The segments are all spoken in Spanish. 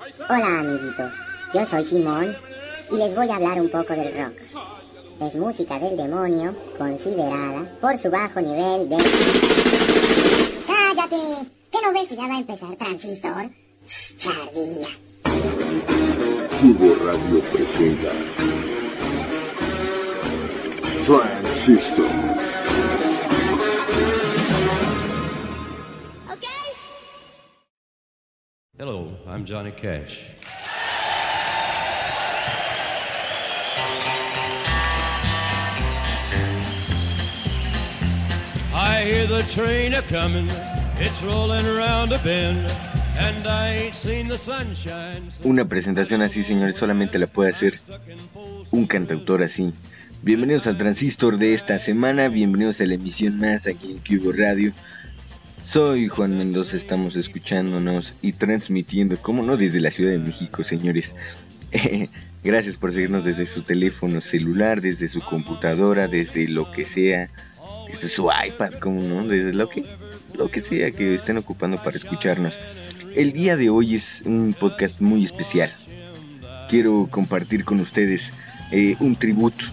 Hola amiguitos, yo soy Simón y les voy a hablar un poco del rock. Es música del demonio considerada por su bajo nivel de... ¡Cállate! ¿Qué no ves que ya va a empezar Transistor? Chardilla. Cubo Radio presenta Transistor. I'm Johnny Cash. I hear the train a coming, it's rolling around a bend, and I ain't seen the sunshine. since Una presentación así, señores, solamente la puede hacer un cantautor así. Bienvenidos al Transistor de esta semana, bienvenidos a la emisión más aquí en Cubo Radio. Soy Juan Mendoza, estamos escuchándonos y transmitiendo, como no, desde la Ciudad de México, señores. Gracias por seguirnos desde su teléfono celular, desde su computadora, desde lo que sea, desde su iPad, como no, desde lo que, lo que sea que estén ocupando para escucharnos. El día de hoy es un podcast muy especial. Quiero compartir con ustedes eh, un tributo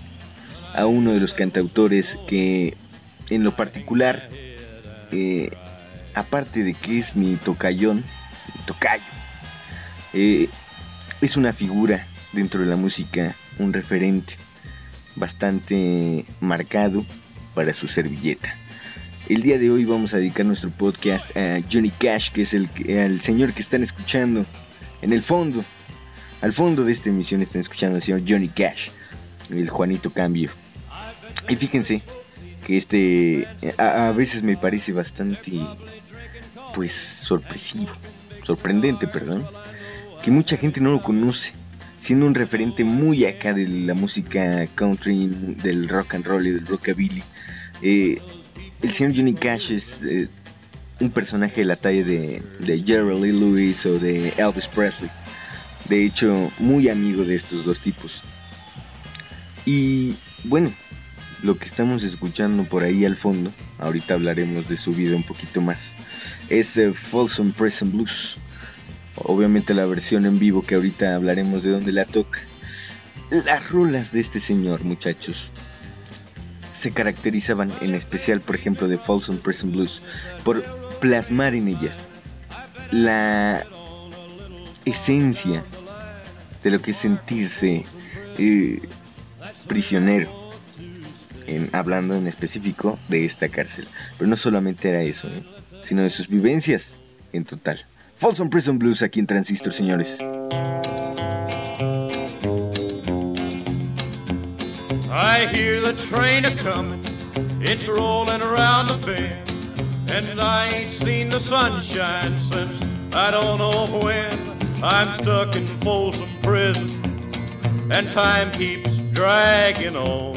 a uno de los cantautores que en lo particular, eh, aparte de que es mi tocayón, mi tocayo, eh, es una figura dentro de la música, un referente bastante marcado para su servilleta. El día de hoy vamos a dedicar nuestro podcast a Johnny Cash, que es el, el señor que están escuchando en el fondo. Al fondo de esta emisión están escuchando al señor Johnny Cash, el Juanito Cambio. Y fíjense que este a, veces me parece bastante, pues, sorpresivo, sorprendente, perdón, que mucha gente no lo conoce, siendo un referente muy acá de la música country, del rock and roll y del rockabilly. Eh, el señor Johnny Cash es eh, un personaje de la talla de, de Jerry Lee Lewis o de Elvis Presley. De hecho, muy amigo de estos dos tipos. Y bueno, lo que estamos escuchando por ahí al fondo, ahorita hablaremos de su vida un poquito más, es eh, Folsom Prison Blues. Obviamente la versión en vivo que ahorita hablaremos de dónde la toca. Las rolas de este señor, muchachos, se caracterizaban en especial, por ejemplo, de Folsom Prison Blues, por plasmar en ellas la esencia de lo que es sentirse eh, prisionero, en- hablando en específico de esta cárcel. Pero no solamente era eso, ¿eh? sino de sus vivencias en total. Folsom Prison Blues aquí en Transistor, señores. I hear the train a coming, it's rolling around the bend, and I ain't seen the sunshine since I don't know when. I'm stuck in Folsom Prison, and time keeps dragging on.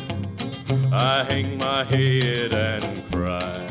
I hang my head and cry.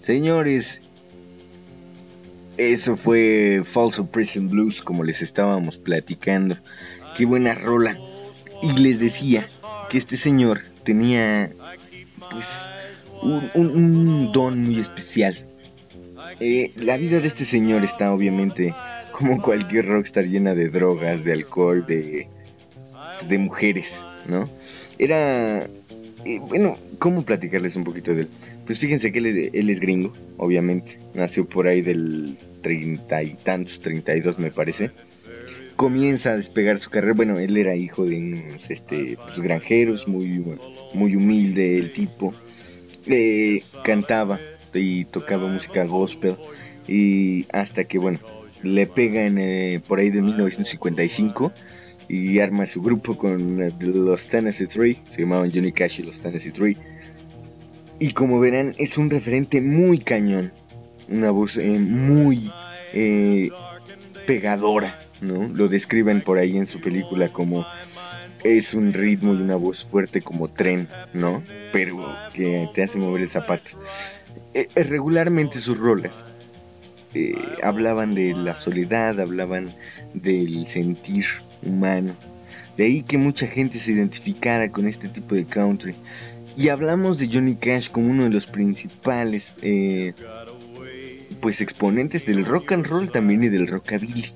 Señores, eso fue Falso Prison Blues, como les estábamos platicando. Qué buena rola. Y les decía que este señor tenía, pues, un don muy especial. Eh, la vida de este señor está obviamente, como cualquier rockstar, llena de drogas, de alcohol, de, de mujeres, ¿no? Era, eh, bueno, ¿cómo platicarles un poquito de él? Pues fíjense que él, es- gringo, obviamente. Nació por ahí del treinta y tantos, 32 me parece. Comienza a despegar su carrera. Bueno, él era hijo de unos este, pues, granjeros, muy, muy humilde el tipo. Eh, cantaba y tocaba música gospel. Y hasta que, bueno, le pegan eh, por ahí de 1955 y arma su grupo con eh, los Tennessee Three. Se llamaban Johnny Cash y los Tennessee Three. Y como verán, es un referente muy cañón. Una voz eh, muy pegadora, ¿no? Lo describen por ahí en su película como es un ritmo y una voz fuerte como tren, ¿no? Pero que te hace mover el zapato. Eh, eh, regularmente sus rolas eh, hablaban de la soledad, hablaban del sentir humano. De ahí que mucha gente se identificara con este tipo de country. Y hablamos de Johnny Cash como uno de los principales eh, pues exponentes del rock and roll también y del rockabilly.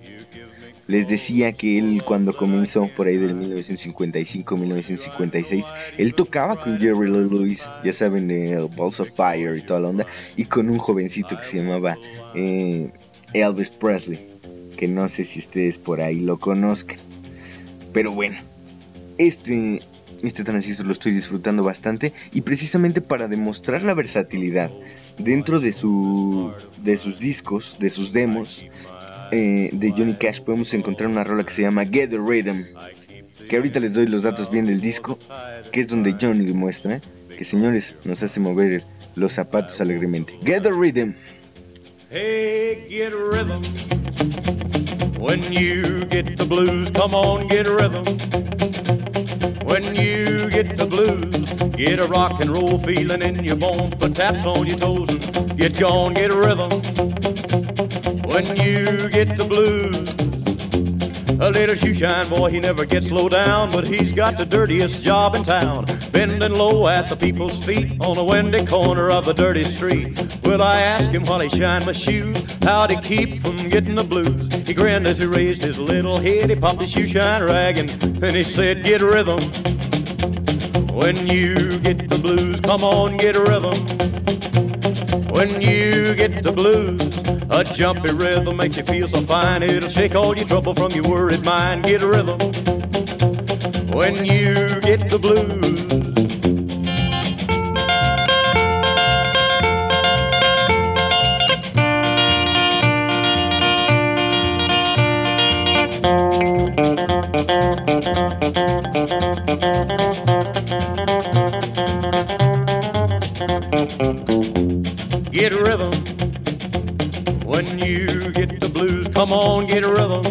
Les decía que él cuando comenzó por ahí del 1955-1956, él tocaba con Jerry Lee Lewis, ya saben, de Balls of Fire y toda la onda, y con un jovencito que se llamaba eh, Elvis Presley, que no sé si ustedes por ahí lo conozcan. Pero bueno, este, este transistor lo estoy disfrutando bastante y precisamente para demostrar la versatilidad dentro de, su, de sus discos, de sus demos eh, de Johnny Cash podemos encontrar una rola que se llama Get the Rhythm, que ahorita les doy los datos bien del disco, que es donde Johnny demuestra que señores nos hace mover los zapatos alegremente. Get the Rhythm. Hey, get a rhythm. When you get the blues, come on, get a rhythm. When you get the blues, get a rock and roll feeling in your bones, put taps on your toes and get gone, get a rhythm. When you get the blues, a little shoe shine boy, he never gets low down, but he's got the dirtiest job in town. Bending low at the people's feet on a windy corner of a dirty street. Will I ask him while he shined my shoes how to keep from getting the blues. He grinned as he raised his little head, he popped his shoe shine rag, and then he said, Get rhythm. When you get the blues, come on, get rhythm. When you get the blues, a jumpy rhythm makes you feel so fine. It'll shake all your trouble from your worried mind. Get a rhythm. When you get the blues. Come on, get a rhythm.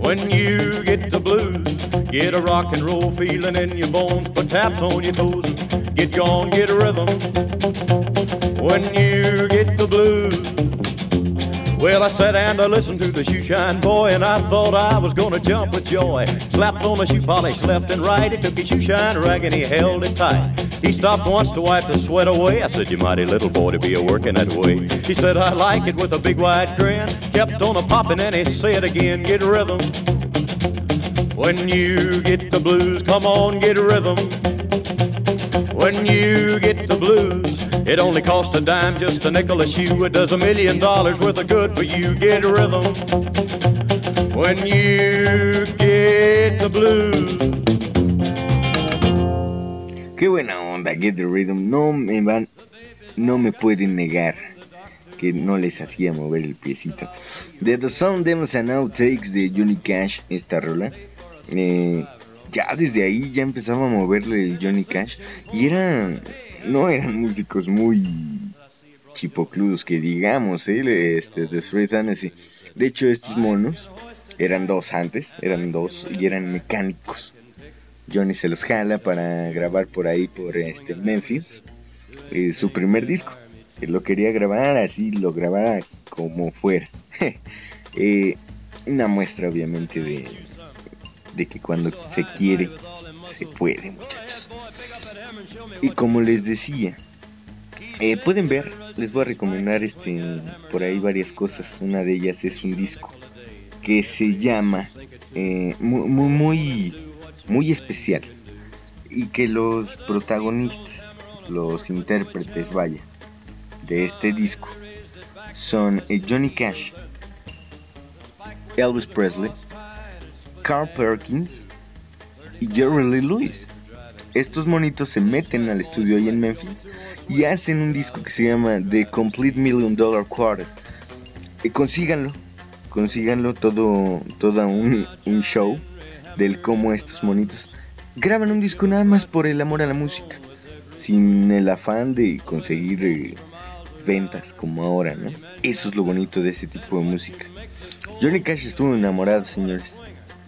When you get the blues, get a rock and roll feeling in your bones, put taps on your toes, get gone, get a rhythm. When you. Well, I sat and I listened to the shoeshine boy, and I thought I was gonna jump with joy. Slapped on the shoe polish left and right. He took his shoeshine rag and he held it tight. He stopped once to wipe the sweat away. I said, You mighty little boy to be a working that way. He said, I like it with a big wide grin. Kept on a popping and he said again, Get rhythm. When you get the blues, come on, get rhythm. When you get the blues, it only costs a dime, just a nickel a shoe. It does a million dollars worth of good for you. Get rhythm. When you get the blues. Qué buena onda, Get the Rhythm. No me van, no me pueden negar que no les hacía mover el piecito. De The Sound Demos and Outtakes de Johnny Cash, esta rola. Eh, ya desde ahí ya empezaba a moverle el Johnny Cash. Y eran, no eran músicos muy chipocludos que digamos, ¿eh? este, Street De hecho, estos monos eran dos antes, eran dos y eran mecánicos. Johnny se los jala para grabar por ahí, por este Memphis, eh, su primer disco. Lo quería grabar así, lo grabara como fuera. Eh, una muestra obviamente de, de que cuando se quiere, se puede, muchachos. Y como les decía, eh, pueden ver, les voy a recomendar este por ahí varias cosas. Una de ellas es un disco que se llama muy, muy muy especial y que los protagonistas, los intérpretes, vaya, de este disco son eh, Johnny Cash, Elvis Presley, Carl Perkins y Jerry Lee Lewis. Estos monitos se meten al estudio ahí en Memphis y hacen un disco que se llama The Complete Million Dollar Quartet. Y consíganlo, consíganlo todo, un show del cómo estos monitos graban un disco nada más por el amor a la música, sin el afán de conseguir eh, ventas como ahora, ¿no? Eso es lo bonito de ese tipo de música. Johnny Cash estuvo enamorado, señores.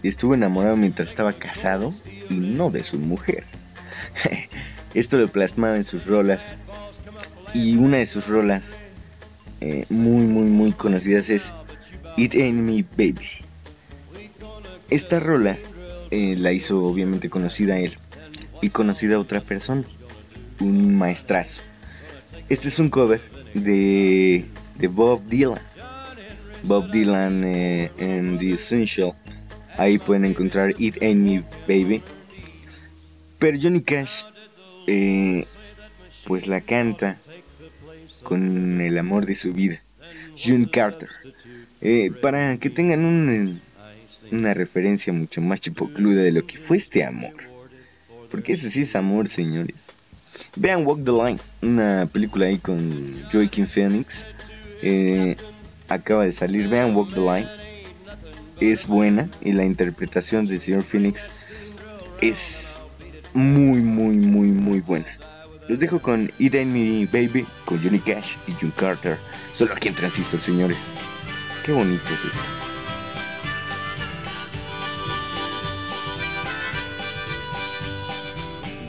Estuvo enamorado mientras estaba casado y no de su mujer. Esto lo plasmaba en sus rolas. Y una de sus rolas eh, muy, muy, muy conocidas es It Ain't Me Baby. Esta rola eh, la hizo obviamente conocida él y conocida otra persona, un maestrazo. Este es un cover de, de Bob Dylan. Bob Dylan eh, en The Essential. Ahí pueden encontrar It Ain't Me Baby. Pero Johnny Cash, eh, pues la canta con el amor de su vida. June Carter. para que tengan un, una referencia mucho más chipocluda de lo que fue este amor. Porque eso sí es amor, señores. Vean Walk the Line, una película ahí con Joaquin Phoenix. Eh, acaba de salir. Vean Walk the Line. Es buena y la interpretación del señor Phoenix es muy, muy, muy, muy buena. Los dejo con Ain't Me Baby, con Johnny Cash y June Carter. Solo aquí en Transistor, señores. Qué bonito es esto.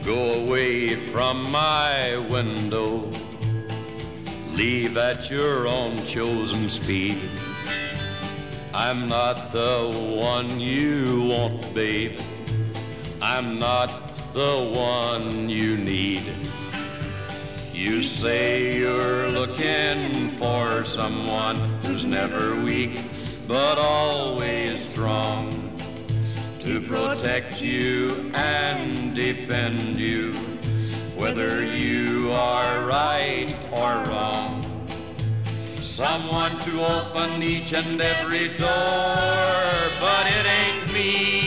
Go away from my window. Leave at your own chosen speed. I'm not the one you want, babe. I'm not the one you need. You say you're looking for someone who's never weak, but always strong to protect you and defend you, whether you are right or wrong. Someone to open each and every door, but it ain't me,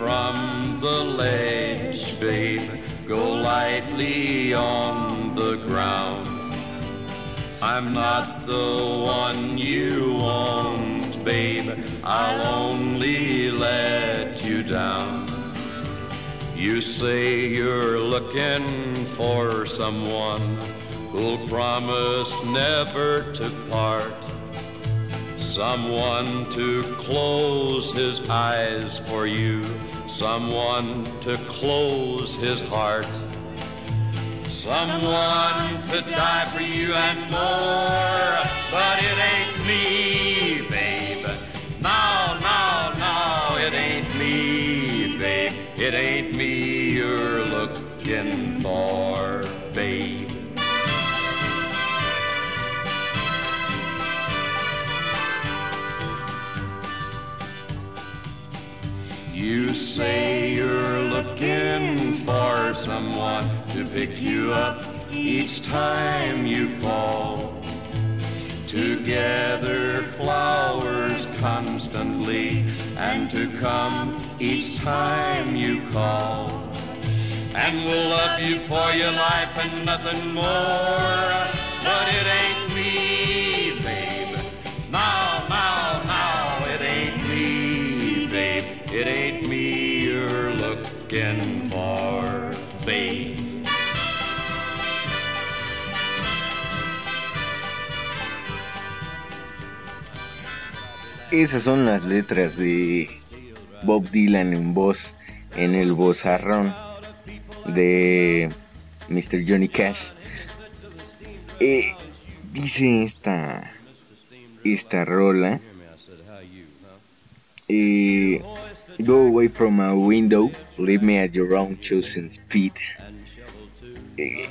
from the ledge, babe. Go lightly on the ground. I'm not the one you want, babe. I'll only let you down. You say you're looking for someone who'll promise never to part. Someone to close his eyes for you, someone to close his heart, someone to die for you and more. But it ain't me, babe. No, no, no, it ain't me, babe. It ain't me You say you're looking for someone to pick you up each time you fall. To gather flowers constantly and to come each time you call. And we'll love you for your life and nothing more. But it ain't me, babe. No, no, no, it ain't me, babe. It ain't Esas son las letras de Bob Dylan en voz, en el vozarrón de Mr. Johnny Cash. Eh, dice esta, esta rola. Eh, go away from a window, leave me at your own chosen speed. Eh,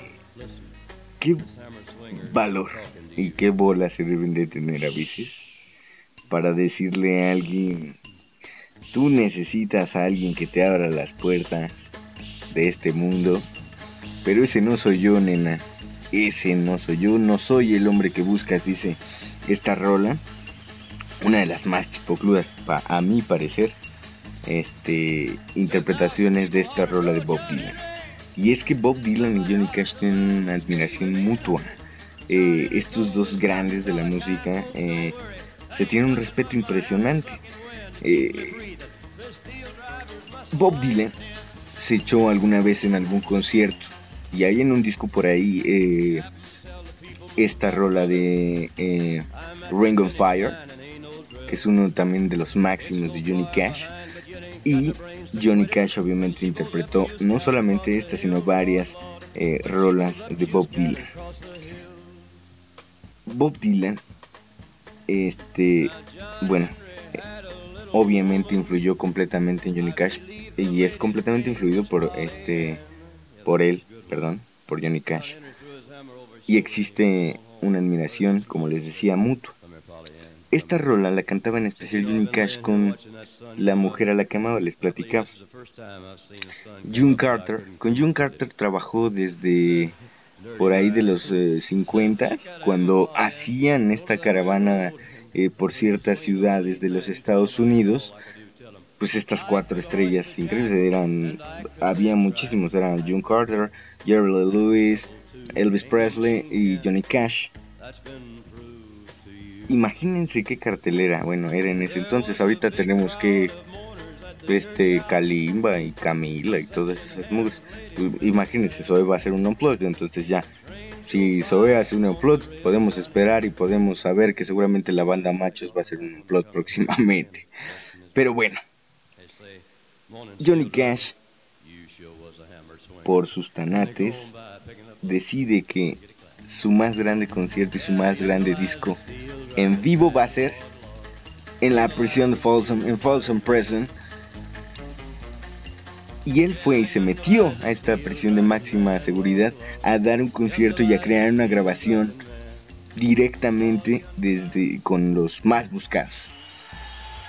qué valor y qué bola se deben de tener a veces para decirle a alguien, tú necesitas a alguien que te abra las puertas de este mundo, pero ese no soy yo, nena, ese no soy yo, no soy el hombre que buscas, dice esta rola, una de las más chipocludas a mi parecer, este, interpretaciones de esta rola de Bob Dylan. Y es que Bob Dylan y Johnny Cash tienen una admiración mutua. Eh, estos dos grandes de la música eh, se tienen un respeto impresionante. Eh, Bob Dylan se echó alguna vez en algún concierto y hay en un disco por ahí esta rola de Ring on Fire, que es uno también de los máximos de Johnny Cash. Y Johnny Cash obviamente interpretó no solamente esta, sino varias eh, rolas de Bob Dylan. Bob Dylan, este, bueno, obviamente influyó completamente en Johnny Cash y es completamente influido por este por él, perdón, por Johnny Cash. Y existe una admiración, como les decía, mutua. Esta rola la cantaba en especial Johnny Cash con la mujer a la que amaba, les platicaba. June Carter, con June Carter trabajó desde por ahí de los 50, eh, cuando hacían esta caravana eh, por ciertas ciudades de los Estados Unidos, pues estas cuatro estrellas increíbles eran, había muchísimos, eran June Carter, Jerry Lewis, Elvis Presley y Johnny Cash. Imagínense qué cartelera, bueno, era en ese entonces, ahorita tenemos que este Kalimba y Camila y todas esas mujeres. Imagínense, Zoe va a ser un unplugged, entonces ya si Zoe hace un upload, podemos esperar y podemos saber que seguramente la banda Machos va a hacer un upload próximamente. Pero bueno, Johnny Cash, por sus tanates, decide que su más grande concierto y su más grande disco en vivo va a ser en la prisión de Folsom, en Folsom Prison. Y él fue y se metió a esta prisión de máxima seguridad a dar un concierto y a crear una grabación directamente desde con los más buscados.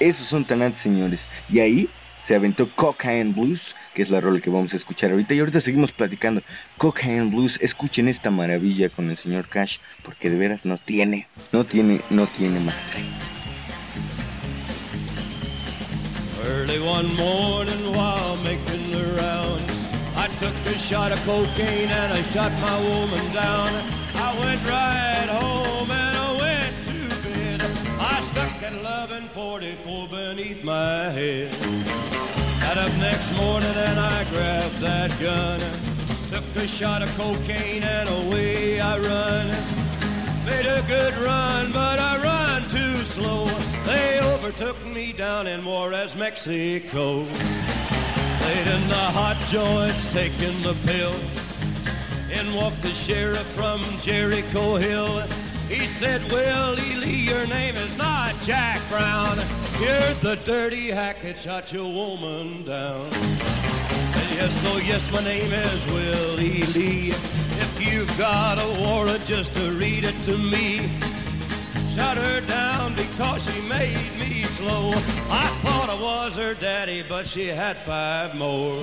Esos son tanates, señores. Y ahí se aventó Cocaine Blues, que es la rola que vamos a escuchar ahorita. Y ahorita seguimos platicando. Cocaine Blues, escuchen esta maravilla con el señor Cash, porque de veras no tiene, no tiene, no tiene madre. Early one morning while making the round, I took a shot of cocaine and I shot my woman down. I went right home and Stuck at 1144 beneath my head. Got up next morning and I grabbed that gun. Took a shot of cocaine and away I run. Made a good run, but I run too slow. They overtook me down in Juarez, Mexico. Laid in the hot joints, taking the pill. In walked the sheriff from Jericho Hill. He said, Willie Lee, your name is not Jack Brown. You're the dirty hack that shot your woman down. Said, yes, oh yes, my name is Willie Lee. If you've got a warrant just to read it to me. Shut her down because she made me slow. I thought I was her daddy, but she had five more.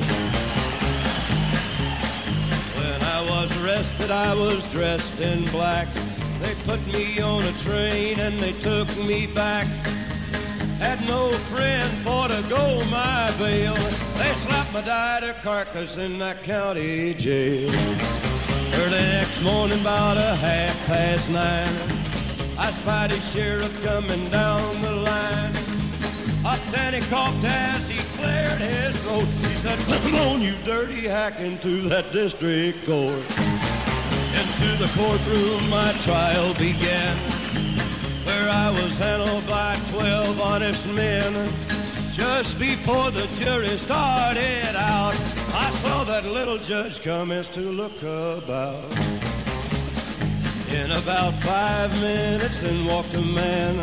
When I was arrested, I was dressed in black. They put me on a train and they took me back. Had no friend for to go my bail. They slapped my died carcass in that county jail. Early next morning, about a half past nine, I spied a sheriff coming down the line. He coughed as he cleared his throat. He said, Come on, you dirty hack, into that district court. Into the courtroom my trial began, where I was handled by twelve honest men. Just before the jury started out, I saw that little judge commence to look about. In about five minutes, in walked a man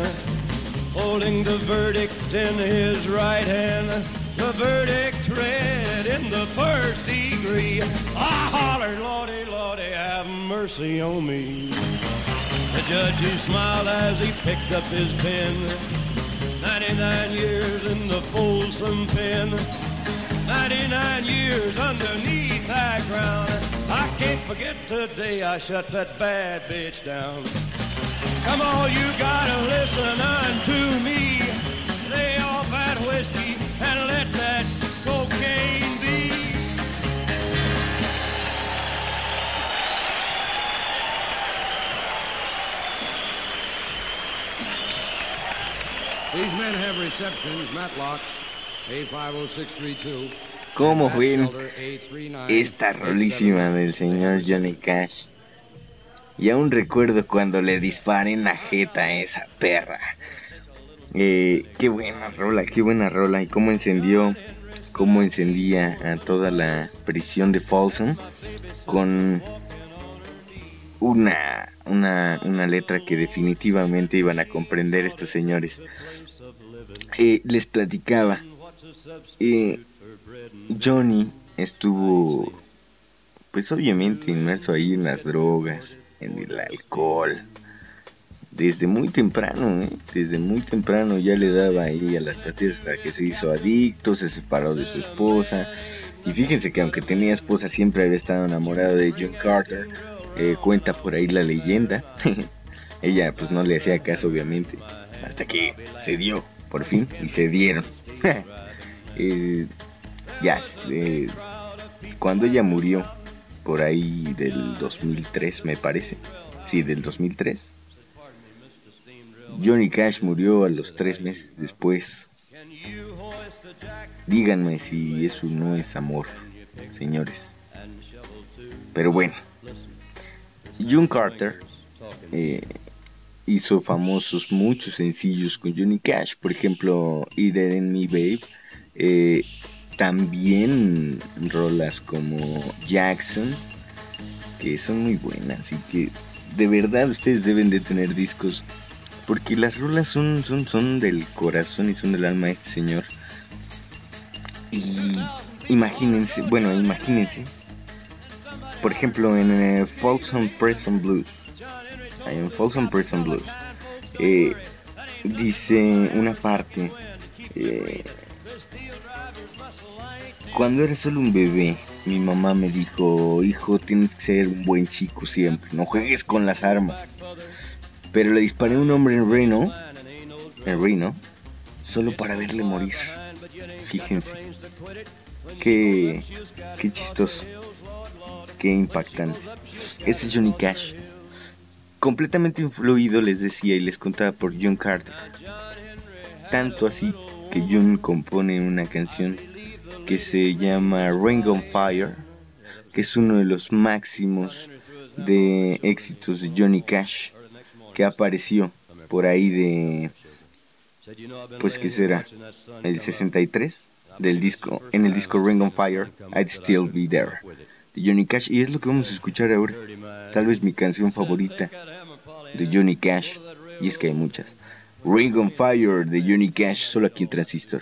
holding the verdict in his right hand. The verdict read in the first degree. I hollered, Lordy, Lordy, have mercy on me. The judge, he smiled as he picked up his pen. 99 years in the Folsom pen. 99 years underneath that ground. I can't forget the day I shut that bad bitch down. Come on, you gotta listen unto me. Lay off that whiskey and let that cocaine be. These men have receptions, Matlock, A50632. ¿Cómo ven Shelter, A39, esta rolísima del señor Johnny Cash? Y aún recuerdo cuando le disparé en la jeta a esa perra. Eh, qué buena rola, qué buena rola. Y cómo encendió, cómo encendía a toda la prisión de Folsom con una, una, una letra que definitivamente iban a comprender estos señores. Eh, les platicaba. eh, Johnny estuvo, pues obviamente inmerso ahí en las drogas, en el alcohol. Desde muy temprano, ¿eh? desde muy temprano ya le daba ahí a las pastillas hasta que se hizo adicto, se separó de su esposa. Y fíjense que aunque tenía esposa siempre había estado enamorado de John Carter. Eh, cuenta por ahí la leyenda. Ella pues no le hacía caso obviamente. Hasta que se dio, por fin, y se dieron. Eh, ya, eh, cuando ella murió, por ahí del 2003 me parece. Sí, del 2003. Johnny Cash murió a los tres meses después. Díganme si eso no es amor, señores. Pero bueno, John Carter eh, hizo famosos muchos sencillos con Johnny Cash. Por ejemplo, It in Me Babe. Eh, también rolas como Jackson, que son muy buenas y que de verdad ustedes deben de tener discos, porque las rolas son, son, son del corazón y son del alma de este señor. Y imagínense, bueno, imagínense, por ejemplo en eh, Folsom Prison Blues, en Folsom Prison Blues, eh, dice una parte, eh, cuando era solo un bebé, mi mamá me dijo, hijo, tienes que ser un buen chico siempre, no juegues con las armas. Pero le disparé a un hombre en Reno, en Reno, solo para verle morir. Fíjense, qué, qué chistoso, qué impactante. Este es Johnny Cash, completamente influido, les decía y les contaba por John Carter. Tanto así que John compone una canción que se llama Ring on Fire, que es uno de los máximos de éxitos de Johnny Cash, que apareció por ahí de, pues que será, el 63 del disco, en el disco Ring on Fire, I'd Still Be There, de Johnny Cash, y es lo que vamos a escuchar ahora, tal vez mi canción favorita de Johnny Cash, y es que hay muchas. Ring on Fire de Johnny Cash, solo aquí en Transistor.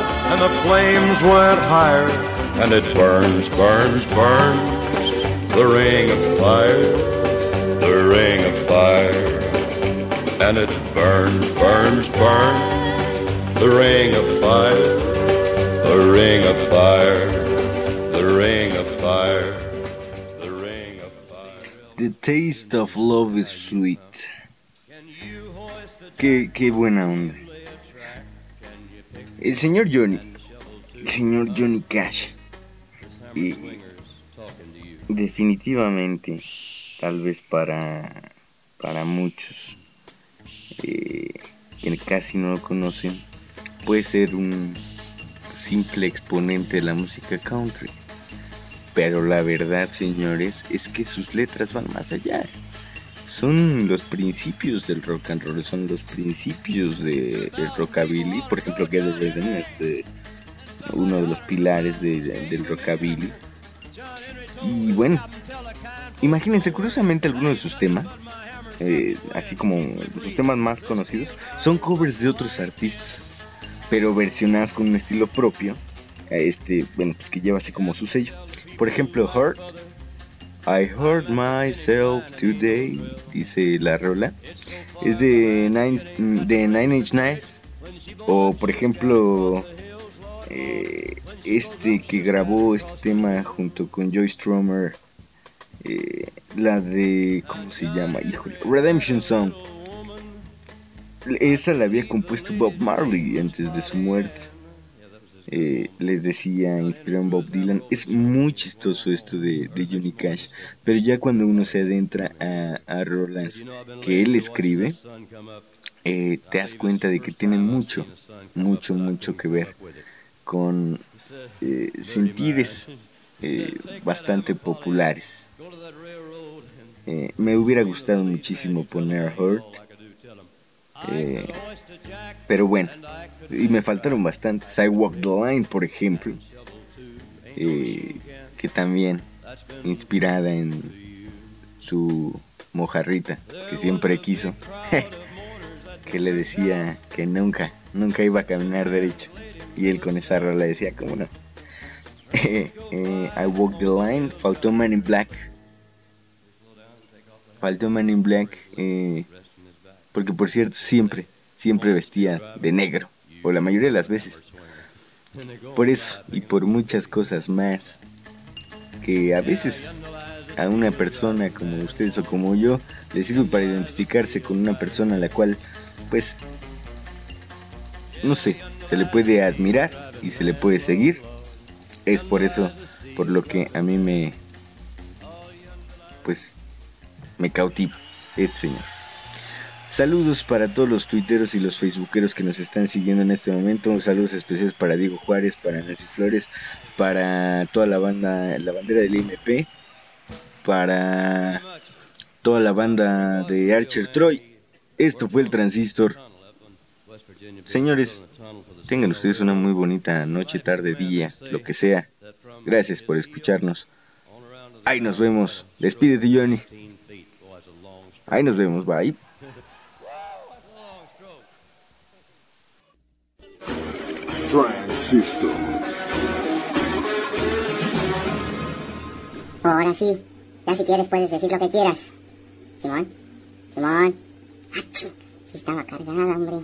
and the flames went higher. And it burns, burns, burns. The ring of fire, the ring of fire. And it burns, burns, burns. The ring of fire, the ring of fire, the ring of fire, the ring of fire. The taste of love is sweet. Qué, qué buena onda. El señor Johnny, el señor Johnny Cash, y definitivamente, tal vez para, para muchos eh, que casi no lo conocen, puede ser un simple exponente de la música country. Pero la verdad, señores, es que sus letras van más allá. Son los principios del rock and roll, son los principios de- del rockabilly. Por ejemplo, Get Rhythm es eh, uno de los pilares de- de- del rockabilly. Y bueno, imagínense, curiosamente algunos de sus temas, eh, así como sus temas más conocidos, son covers de otros artistas, pero versionadas con un estilo propio. Este, bueno, pues que lleva así como su sello. Por ejemplo, Hurt. I hurt myself today, dice la rola. Es de Nine, de Nine Inch Nails. O por ejemplo, eh, este que grabó este tema junto con Joy Stromer. eh, la de. ¿Cómo se llama? Híjole. Redemption Song. Esa la había compuesto Bob Marley antes de su muerte. Eh, les decía, inspirado en Bob Dylan. Es muy chistoso esto de, de Johnny Cash, pero ya cuando uno se adentra a, a rolas que él escribe, eh, te das cuenta de que tienen mucho, mucho, mucho que ver con eh, sentires bastante populares. Me hubiera gustado muchísimo poner Hurt, eh, pero bueno, y me faltaron bastantes. I Walk the Line, por ejemplo, eh, que también inspirada en su mojarrita, que siempre quiso, que le decía que nunca, nunca iba a caminar derecho. Y él con esa rola decía, ¿cómo no? Eh, eh, I Walk the Line, faltó Man in Black. Faltó Man in Black, eh, porque por cierto, siempre, siempre vestía de negro, o la mayoría de las veces. Por eso y por muchas cosas más, que a veces a una persona como ustedes o como yo le sirve para identificarse con una persona a la cual, pues, no sé, se le puede admirar y se le puede seguir. Es por eso, por lo que a mí me, pues, me cautiva este señor. Saludos para todos los tuiteros y los facebookeros que nos están siguiendo en este momento. Saludos especiales para Diego Juárez, para Nancy Flores, para toda la banda, la bandera del IMP, para toda la banda de Archer Troy. Esto fue el transistor. Señores, tengan ustedes una muy bonita noche, tarde, día, lo que sea. Gracias por escucharnos. Ahí nos vemos. Despídete, Johnny. Ahí nos vemos. Bye. Ahora sí, ya si quieres puedes decir lo que quieras. Simón, Simón. ¡Achú! Sí estaba cargada, hombre.